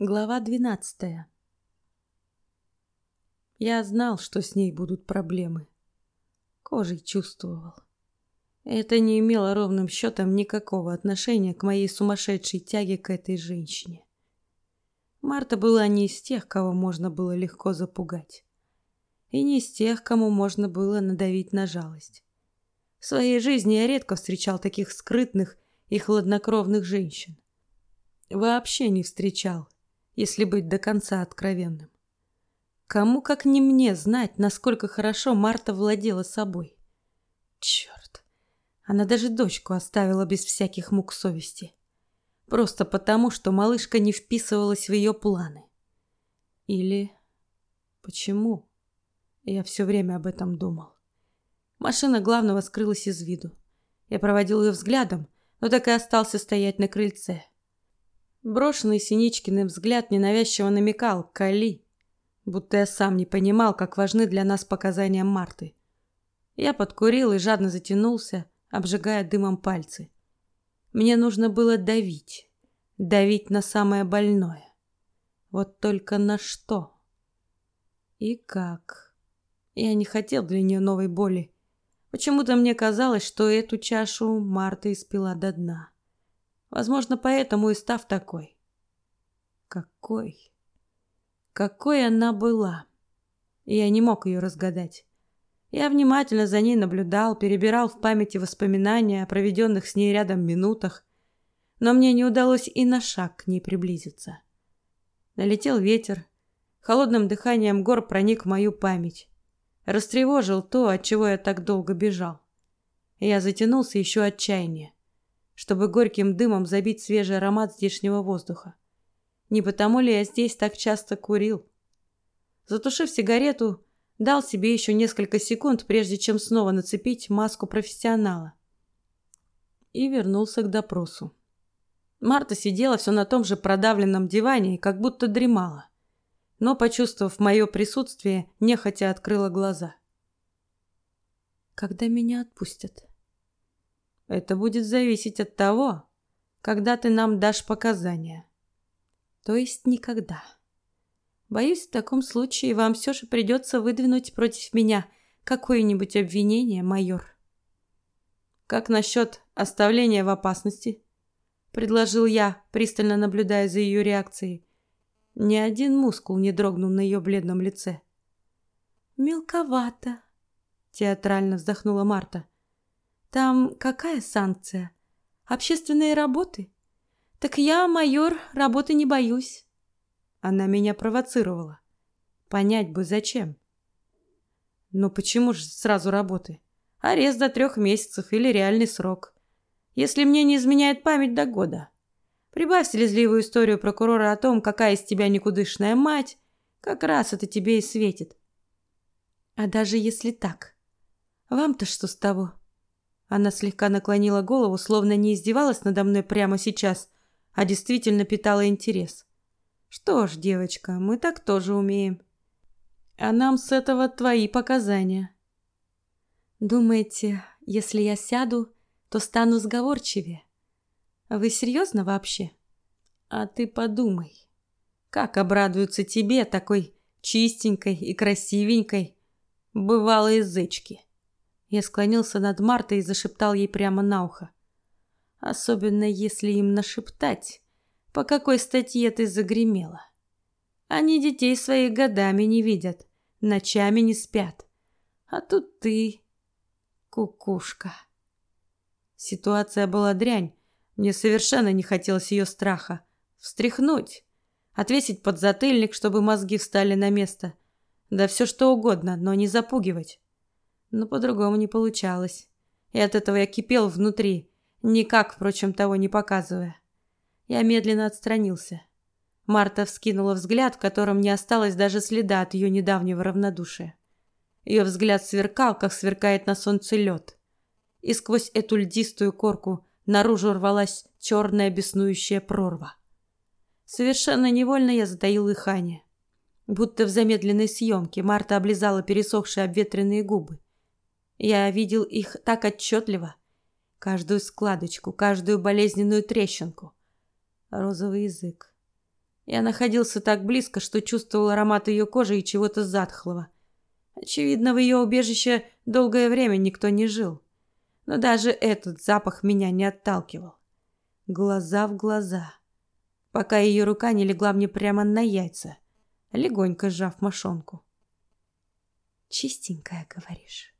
Глава двенадцатая. Я знал, что с ней будут проблемы. Кожей чувствовал. Это не имело ровным счетом никакого отношения к моей сумасшедшей тяге к этой женщине. Марта была не из тех, кого можно было легко запугать. И не из тех, кому можно было надавить на жалость. В своей жизни я редко встречал таких скрытных и хладнокровных женщин. Вообще не встречал если быть до конца откровенным. Кому, как не мне, знать, насколько хорошо Марта владела собой. Черт, она даже дочку оставила без всяких мук совести. Просто потому, что малышка не вписывалась в ее планы. Или почему? Я все время об этом думал. Машина главного скрылась из виду. Я проводил ее взглядом, но так и остался стоять на крыльце. Брошенный Синичкиным взгляд ненавязчиво намекал «Кали», будто я сам не понимал, как важны для нас показания Марты. Я подкурил и жадно затянулся, обжигая дымом пальцы. Мне нужно было давить, давить на самое больное. Вот только на что? И как? Я не хотел для нее новой боли. Почему-то мне казалось, что эту чашу Марта испила до дна. Возможно, поэтому и став такой. Какой? Какой она была? Я не мог ее разгадать. Я внимательно за ней наблюдал, перебирал в памяти воспоминания о проведенных с ней рядом минутах, но мне не удалось и на шаг к ней приблизиться. Налетел ветер, холодным дыханием гор проник в мою память, растревожил то, от чего я так долго бежал. Я затянулся еще отчаяние чтобы горьким дымом забить свежий аромат здешнего воздуха. Не потому ли я здесь так часто курил? Затушив сигарету, дал себе еще несколько секунд, прежде чем снова нацепить маску профессионала. И вернулся к допросу. Марта сидела все на том же продавленном диване и как будто дремала. Но, почувствовав мое присутствие, нехотя открыла глаза. «Когда меня отпустят?» Это будет зависеть от того, когда ты нам дашь показания. То есть никогда. Боюсь, в таком случае вам все же придется выдвинуть против меня какое-нибудь обвинение, майор. Как насчет оставления в опасности? предложил я, пристально наблюдая за ее реакцией. Ни один мускул не дрогнул на ее бледном лице. Мелковато, театрально вздохнула Марта. Там какая санкция? Общественные работы? Так я, майор, работы не боюсь. Она меня провоцировала. Понять бы зачем. Но почему же сразу работы? Арест до трех месяцев или реальный срок. Если мне не изменяет память до года. Прибавь слезливую историю прокурора о том, какая из тебя никудышная мать, как раз это тебе и светит. А даже если так, вам-то что с того? Она слегка наклонила голову, словно не издевалась надо мной прямо сейчас, а действительно питала интерес. Что ж, девочка, мы так тоже умеем. А нам с этого твои показания. Думаете, если я сяду, то стану сговорчивее? Вы серьезно вообще? А ты подумай, как обрадуются тебе такой чистенькой и красивенькой бывалой язычки. Я склонился над Мартой и зашептал ей прямо на ухо. Особенно если им нашептать, по какой статье ты загремела. Они детей своих годами не видят, ночами не спят. А тут ты, кукушка. Ситуация была дрянь. Мне совершенно не хотелось ее страха. Встряхнуть, отвесить подзатыльник, чтобы мозги встали на место. Да все что угодно, но не запугивать но по-другому не получалось. И от этого я кипел внутри, никак, впрочем, того не показывая. Я медленно отстранился. Марта вскинула взгляд, в котором не осталось даже следа от ее недавнего равнодушия. Ее взгляд сверкал, как сверкает на солнце лед. И сквозь эту льдистую корку наружу рвалась черная беснующая прорва. Совершенно невольно я затаил дыхание. Будто в замедленной съемке Марта облизала пересохшие обветренные губы. Я видел их так отчетливо. Каждую складочку, каждую болезненную трещинку. Розовый язык. Я находился так близко, что чувствовал аромат ее кожи и чего-то затхлого. Очевидно, в ее убежище долгое время никто не жил. Но даже этот запах меня не отталкивал. Глаза в глаза. Пока ее рука не легла мне прямо на яйца, легонько сжав мошонку. Чистенькая, говоришь.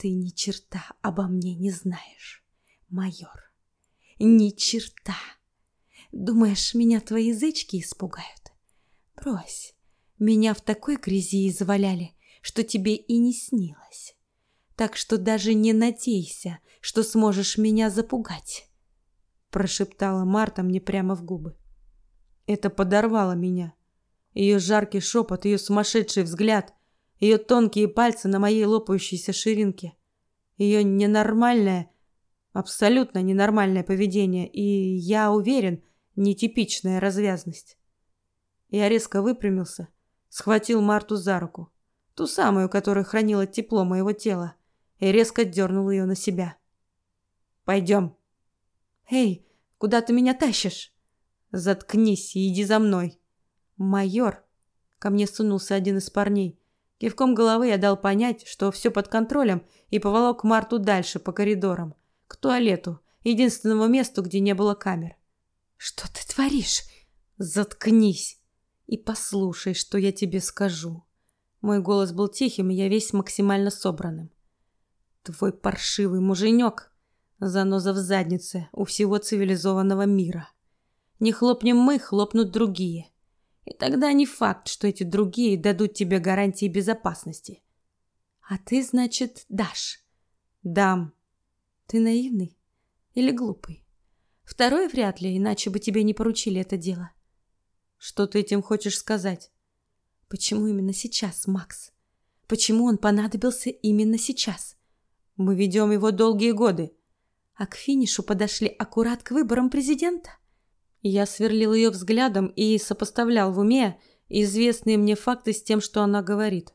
Ты ни черта обо мне не знаешь, майор. Ни черта. Думаешь, меня твои язычки испугают? Брось. Меня в такой грязи заваляли, что тебе и не снилось. Так что даже не надейся, что сможешь меня запугать, прошептала Марта мне прямо в губы. Это подорвало меня. Ее жаркий шепот, ее сумасшедший взгляд, ее тонкие пальцы на моей лопающейся ширинке, ее ненормальное, абсолютно ненормальное поведение и, я уверен, нетипичная развязность. Я резко выпрямился, схватил Марту за руку ту самую, которая хранила тепло моего тела, и резко дернул ее на себя. Пойдем. Эй, куда ты меня тащишь? Заткнись и иди за мной. Майор, ко мне сунулся один из парней. Кивком головы я дал понять, что все под контролем, и поволок Марту дальше по коридорам, к туалету, единственному месту, где не было камер. Что ты творишь? Заткнись и послушай, что я тебе скажу. Мой голос был тихим, и я весь максимально собранным. Твой паршивый муженек, заноза в заднице у всего цивилизованного мира. Не хлопнем мы, хлопнут другие. И тогда не факт, что эти другие дадут тебе гарантии безопасности. А ты, значит, дашь? Дам. Ты наивный или глупый? Второе вряд ли, иначе бы тебе не поручили это дело. Что ты этим хочешь сказать? Почему именно сейчас, Макс? Почему он понадобился именно сейчас? Мы ведем его долгие годы. А к финишу подошли аккурат к выборам президента? Я сверлил ее взглядом и сопоставлял в уме известные мне факты с тем, что она говорит.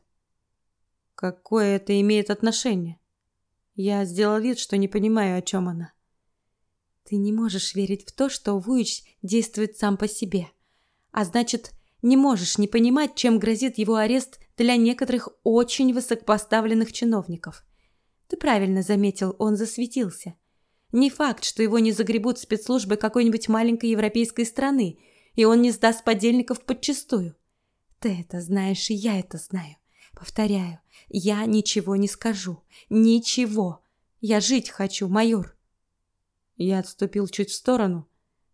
Какое это имеет отношение? Я сделал вид, что не понимаю, о чем она. Ты не можешь верить в то, что Вуич действует сам по себе. А значит, не можешь не понимать, чем грозит его арест для некоторых очень высокопоставленных чиновников. Ты правильно заметил, он засветился. Не факт, что его не загребут спецслужбы какой-нибудь маленькой европейской страны, и он не сдаст подельников подчистую. Ты это знаешь, и я это знаю. Повторяю, я ничего не скажу. Ничего. Я жить хочу, майор. Я отступил чуть в сторону,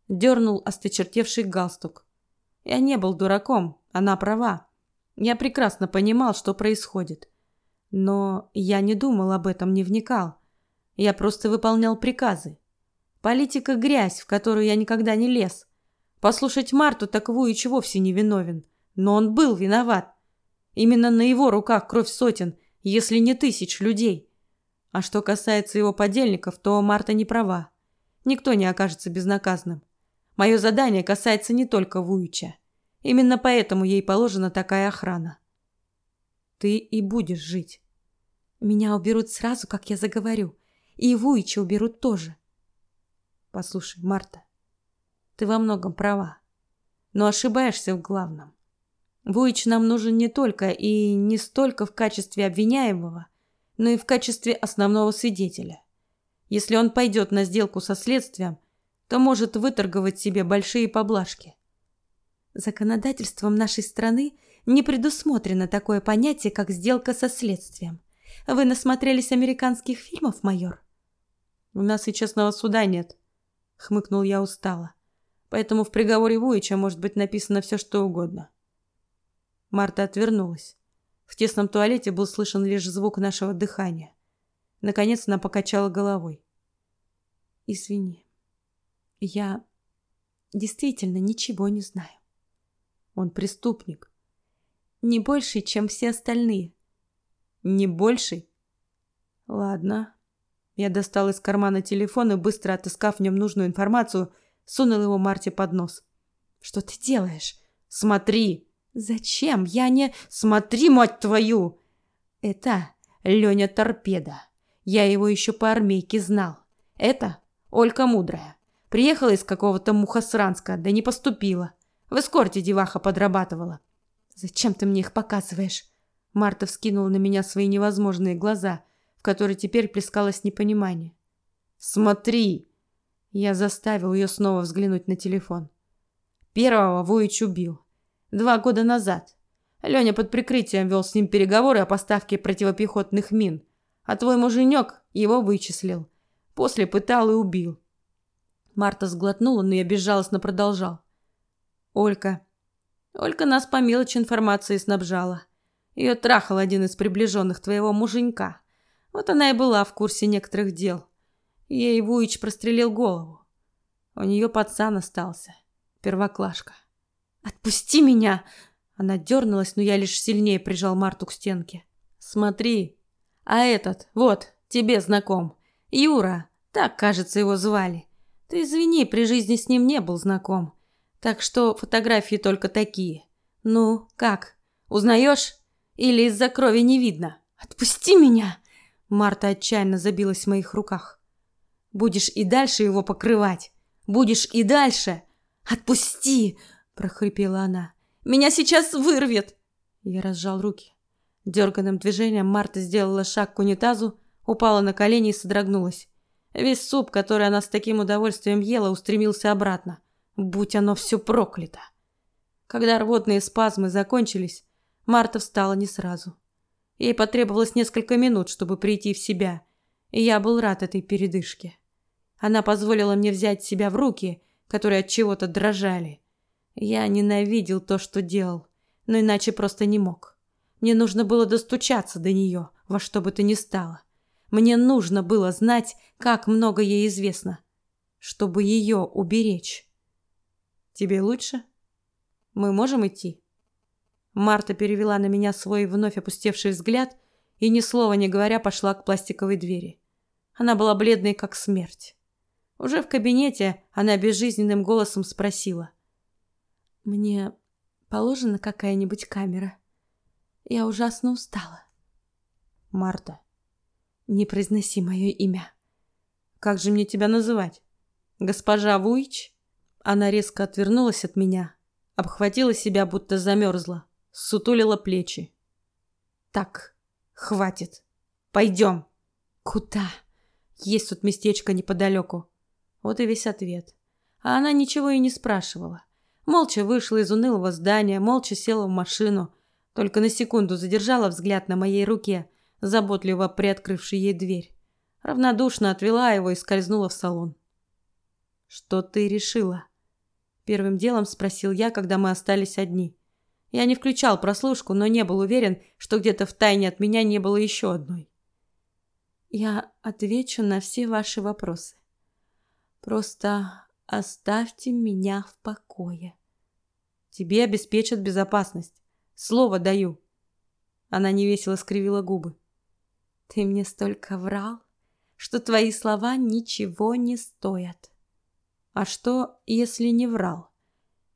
дернул осточертевший галстук. Я не был дураком, она права. Я прекрасно понимал, что происходит. Но я не думал об этом, не вникал. Я просто выполнял приказы. Политика грязь, в которую я никогда не лез. Послушать Марту так Вуич вовсе не виновен, но он был виноват. Именно на его руках кровь сотен, если не тысяч людей. А что касается его подельников, то Марта не права. Никто не окажется безнаказанным. Мое задание касается не только Вуича. Именно поэтому ей положена такая охрана. Ты и будешь жить. Меня уберут сразу, как я заговорю. И Вуича уберут тоже. Послушай, Марта, ты во многом права, но ошибаешься в главном. Вуич нам нужен не только и не столько в качестве обвиняемого, но и в качестве основного свидетеля. Если он пойдет на сделку со следствием, то может выторговать себе большие поблажки. Законодательством нашей страны не предусмотрено такое понятие, как сделка со следствием. Вы насмотрелись американских фильмов, майор? У нас и честного суда нет, хмыкнул я устало. Поэтому в приговоре Вуича может быть написано все, что угодно. Марта отвернулась. В тесном туалете был слышен лишь звук нашего дыхания. Наконец она покачала головой. Извини. Я действительно ничего не знаю. Он преступник. Не больше, чем все остальные. Не больше? Ладно. Я достал из кармана телефон и, быстро отыскав в нем нужную информацию, сунул его Марте под нос. Что ты делаешь? Смотри. Зачем? Я не... Смотри, мать твою! Это Леня Торпеда. Я его еще по армейке знал. Это Олька Мудрая. Приехала из какого-то Мухосранска, да не поступила. В эскорте деваха подрабатывала. Зачем ты мне их показываешь? Марта вскинула на меня свои невозможные глаза, в которые теперь плескалось непонимание. Смотри. Я заставил ее снова взглянуть на телефон. Первого Вуич убил. Два года назад. Леня под прикрытием вел с ним переговоры о поставке противопехотных мин. А твой муженек его вычислил. После пытал и убил. Марта сглотнула, но я безжалостно продолжал. Олька. Олька нас по мелочи информации снабжала. Ее трахал один из приближенных твоего муженька. Вот она и была в курсе некоторых дел. Ей Вуич прострелил голову. У нее пацан остался. Первоклашка. «Отпусти меня!» Она дернулась, но я лишь сильнее прижал Марту к стенке. «Смотри, а этот, вот, тебе знаком. Юра, так, кажется, его звали. Ты извини, при жизни с ним не был знаком. Так что фотографии только такие. Ну, как? Узнаешь? Или из-за крови не видно? Отпусти меня!» Марта отчаянно забилась в моих руках. «Будешь и дальше его покрывать. Будешь и дальше. Отпусти!» – прохрипела она. «Меня сейчас вырвет!» Я разжал руки. Дерганным движением Марта сделала шаг к унитазу, упала на колени и содрогнулась. Весь суп, который она с таким удовольствием ела, устремился обратно. Будь оно все проклято. Когда рвотные спазмы закончились, Марта встала не сразу. Ей потребовалось несколько минут, чтобы прийти в себя, и я был рад этой передышке. Она позволила мне взять себя в руки, которые от чего-то дрожали. Я ненавидел то, что делал, но иначе просто не мог. Мне нужно было достучаться до нее во что бы то ни стало. Мне нужно было знать, как много ей известно, чтобы ее уберечь. Тебе лучше? Мы можем идти? Марта перевела на меня свой вновь опустевший взгляд и ни слова не говоря пошла к пластиковой двери. Она была бледной как смерть. Уже в кабинете она безжизненным голосом спросила: "Мне положена какая-нибудь камера? Я ужасно устала". Марта, не произноси мое имя. Как же мне тебя называть? Госпожа Вуич? Она резко отвернулась от меня, обхватила себя, будто замерзла, сутулила плечи. Так, хватит. Пойдем. Куда? Есть тут местечко неподалеку. Вот и весь ответ. А она ничего и не спрашивала. Молча вышла из унылого здания, молча села в машину, только на секунду задержала взгляд на моей руке, заботливо приоткрывший ей дверь. Равнодушно отвела его и скользнула в салон. Что ты решила? Первым делом спросил я, когда мы остались одни. Я не включал прослушку, но не был уверен, что где-то в тайне от меня не было еще одной. Я отвечу на все ваши вопросы. Просто оставьте меня в покое. Тебе обеспечат безопасность. Слово даю. Она невесело скривила губы. Ты мне столько врал, что твои слова ничего не стоят. А что, если не врал?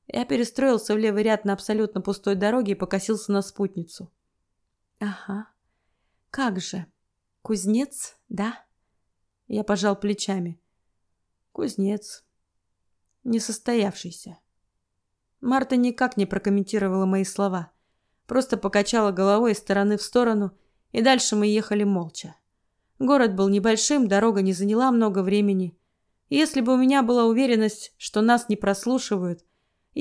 Я перестроился в левый ряд на абсолютно пустой дороге и покосился на спутницу. Ага. Как же? Кузнец, да? Я пожал плечами. Кузнец. Несостоявшийся. Марта никак не прокомментировала мои слова. Просто покачала головой из стороны в сторону и дальше мы ехали молча. Город был небольшим, дорога не заняла много времени. Если бы у меня была уверенность, что нас не прослушивают,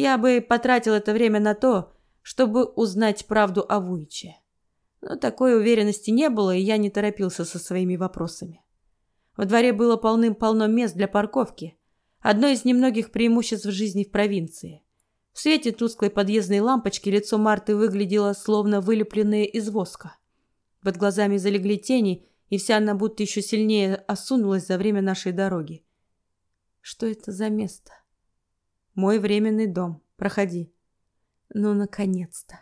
я бы потратил это время на то, чтобы узнать правду о Вуиче. Но такой уверенности не было, и я не торопился со своими вопросами. Во дворе было полным-полно мест для парковки. Одно из немногих преимуществ жизни в провинции. В свете тусклой подъездной лампочки лицо Марты выглядело словно вылепленное из воска. Под глазами залегли тени, и вся она будто еще сильнее осунулась за время нашей дороги. Что это за место? Мой временный дом. Проходи. Ну, наконец-то.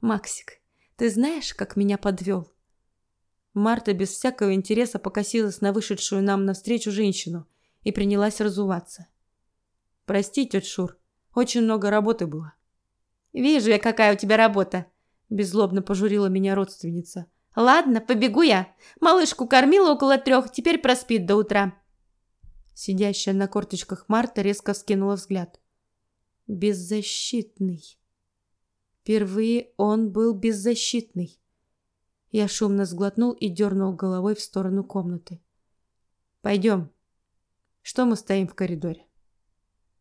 Максик, ты знаешь, как меня подвел? Марта без всякого интереса покосилась на вышедшую нам навстречу женщину и принялась разуваться. Прости, тетя Шур, очень много работы было. Вижу я, какая у тебя работа, беззлобно пожурила меня родственница. Ладно, побегу я. Малышку кормила около трех, теперь проспит до утра. Сидящая на корточках Марта резко вскинула взгляд. Беззащитный. Впервые он был беззащитный. Я шумно сглотнул и дернул головой в сторону комнаты. Пойдем. Что мы стоим в коридоре?